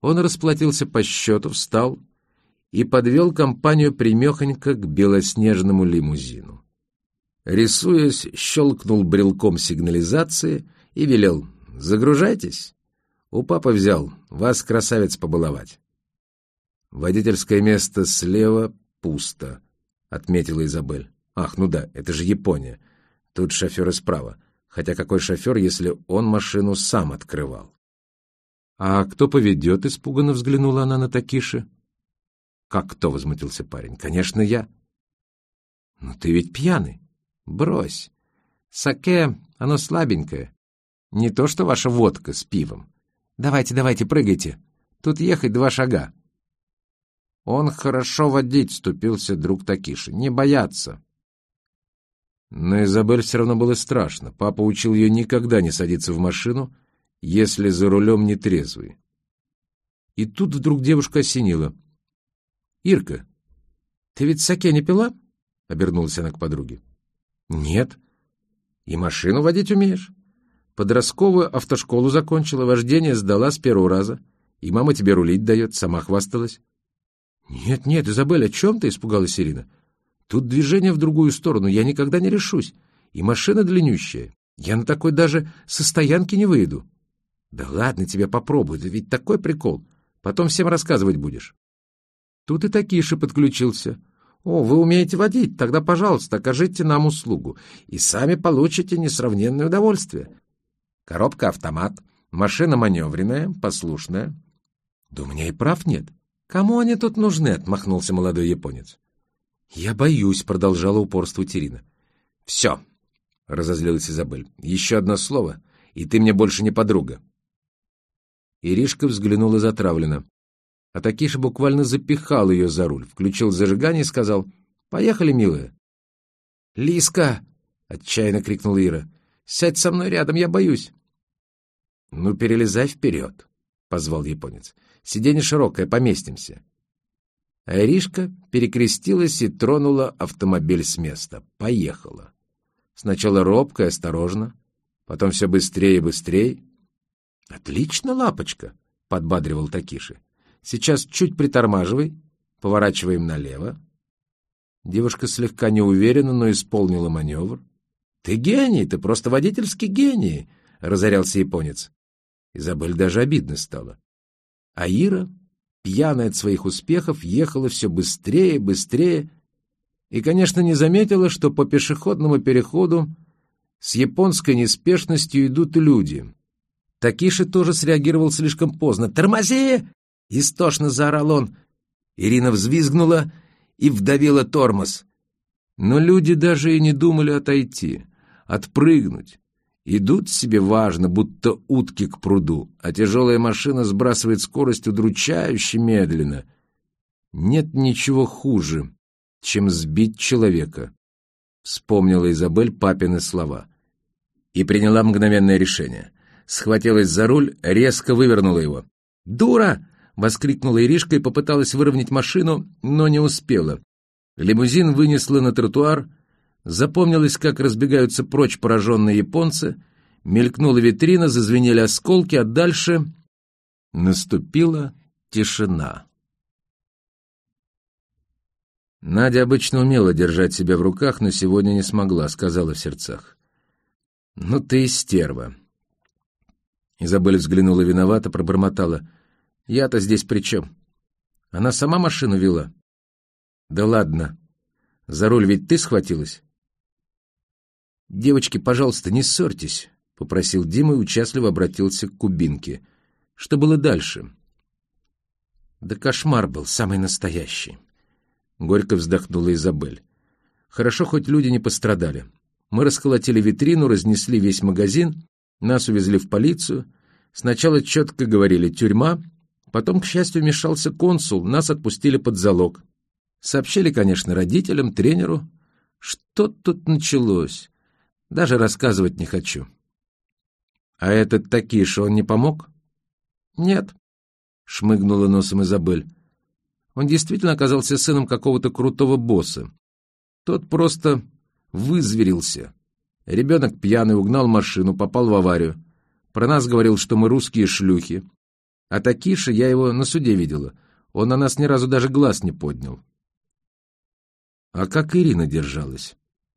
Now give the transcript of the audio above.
Он расплатился по счету, встал и подвел компанию примехонько к белоснежному лимузину. Рисуясь, щелкнул брелком сигнализации и велел «Загружайтесь». У папы взял, вас, красавец, побаловать. Водительское место слева пусто, — отметила Изабель. Ах, ну да, это же Япония. Тут шофер справа. Хотя какой шофер, если он машину сам открывал? «А кто поведет?» — испуганно взглянула она на Такиши. «Как кто?» — возмутился парень. «Конечно, я». «Ну ты ведь пьяный. Брось. Саке, оно слабенькое. Не то, что ваша водка с пивом. Давайте, давайте, прыгайте. Тут ехать два шага». «Он хорошо водить», — ступился друг Такиши. «Не бояться». Но Изабель все равно было страшно. Папа учил ее никогда не садиться в машину, если за рулем не трезвый. И тут вдруг девушка осенила. «Ирка, ты ведь саке не пила?» — обернулась она к подруге. «Нет. И машину водить умеешь? Подростковую автошколу закончила, вождение сдала с первого раза. И мама тебе рулить дает, сама хвасталась». «Нет, нет, Изабель, о чем ты?» — испугалась Ирина. «Тут движение в другую сторону, я никогда не решусь. И машина длиннющая. Я на такой даже со стоянки не выйду». «Да ладно тебе попробуй, это ведь такой прикол. Потом всем рассказывать будешь». Тут и Такиша подключился. «О, вы умеете водить? Тогда, пожалуйста, окажите нам услугу, и сами получите несравненное удовольствие. Коробка автомат, машина маневренная, послушная». «Да у меня и прав нет. Кому они тут нужны?» — отмахнулся молодой японец. «Я боюсь», — продолжала упорствовать Ирина. «Все», — разозлилась Изабель. «Еще одно слово, и ты мне больше не подруга». Иришка взглянула затравленно. А Такиша буквально запихал ее за руль, включил зажигание и сказал «Поехали, милая». «Лиска!» — отчаянно крикнула Ира. «Сядь со мной рядом, я боюсь». «Ну, перелезай вперед», — позвал японец. «Сиденье широкое, поместимся». А Иришка перекрестилась и тронула автомобиль с места. Поехала. Сначала робко и осторожно, потом все быстрее и быстрее. «Отлично, лапочка!» — подбадривал Такиши. «Сейчас чуть притормаживай, поворачиваем налево». Девушка слегка неуверенно, но исполнила маневр. «Ты гений, ты просто водительский гений!» — разорялся японец. Изабель даже обидно стало. А Ира, пьяная от своих успехов, ехала все быстрее, быстрее и, конечно, не заметила, что по пешеходному переходу с японской неспешностью идут люди, Такиши тоже среагировал слишком поздно. «Тормози!» — истошно заорал он. Ирина взвизгнула и вдавила тормоз. Но люди даже и не думали отойти, отпрыгнуть. Идут себе важно, будто утки к пруду, а тяжелая машина сбрасывает скорость удручающе медленно. Нет ничего хуже, чем сбить человека, — вспомнила Изабель папины слова. И приняла мгновенное решение — схватилась за руль, резко вывернула его. «Дура!» — воскликнула Иришка и попыталась выровнять машину, но не успела. Лимузин вынесла на тротуар, запомнилось, как разбегаются прочь пораженные японцы, мелькнула витрина, зазвенели осколки, а дальше наступила тишина. Надя обычно умела держать себя в руках, но сегодня не смогла, сказала в сердцах. «Ну ты и стерва. Изабель взглянула виновато, пробормотала. «Я-то здесь при чем? Она сама машину вела?» «Да ладно. За руль ведь ты схватилась?» «Девочки, пожалуйста, не ссорьтесь», — попросил Дима и участливо обратился к Кубинке. «Что было дальше?» «Да кошмар был, самый настоящий», — горько вздохнула Изабель. «Хорошо, хоть люди не пострадали. Мы расколотили витрину, разнесли весь магазин, нас увезли в полицию. Сначала четко говорили «тюрьма», потом, к счастью, вмешался консул, нас отпустили под залог. Сообщили, конечно, родителям, тренеру. Что тут началось? Даже рассказывать не хочу. А этот Такиш, он не помог? Нет, шмыгнула носом Изабель. Он действительно оказался сыном какого-то крутого босса. Тот просто вызверился. Ребенок пьяный угнал машину, попал в аварию. Про нас говорил, что мы русские шлюхи. А Такиша, я его на суде видела. Он на нас ни разу даже глаз не поднял. А как Ирина держалась?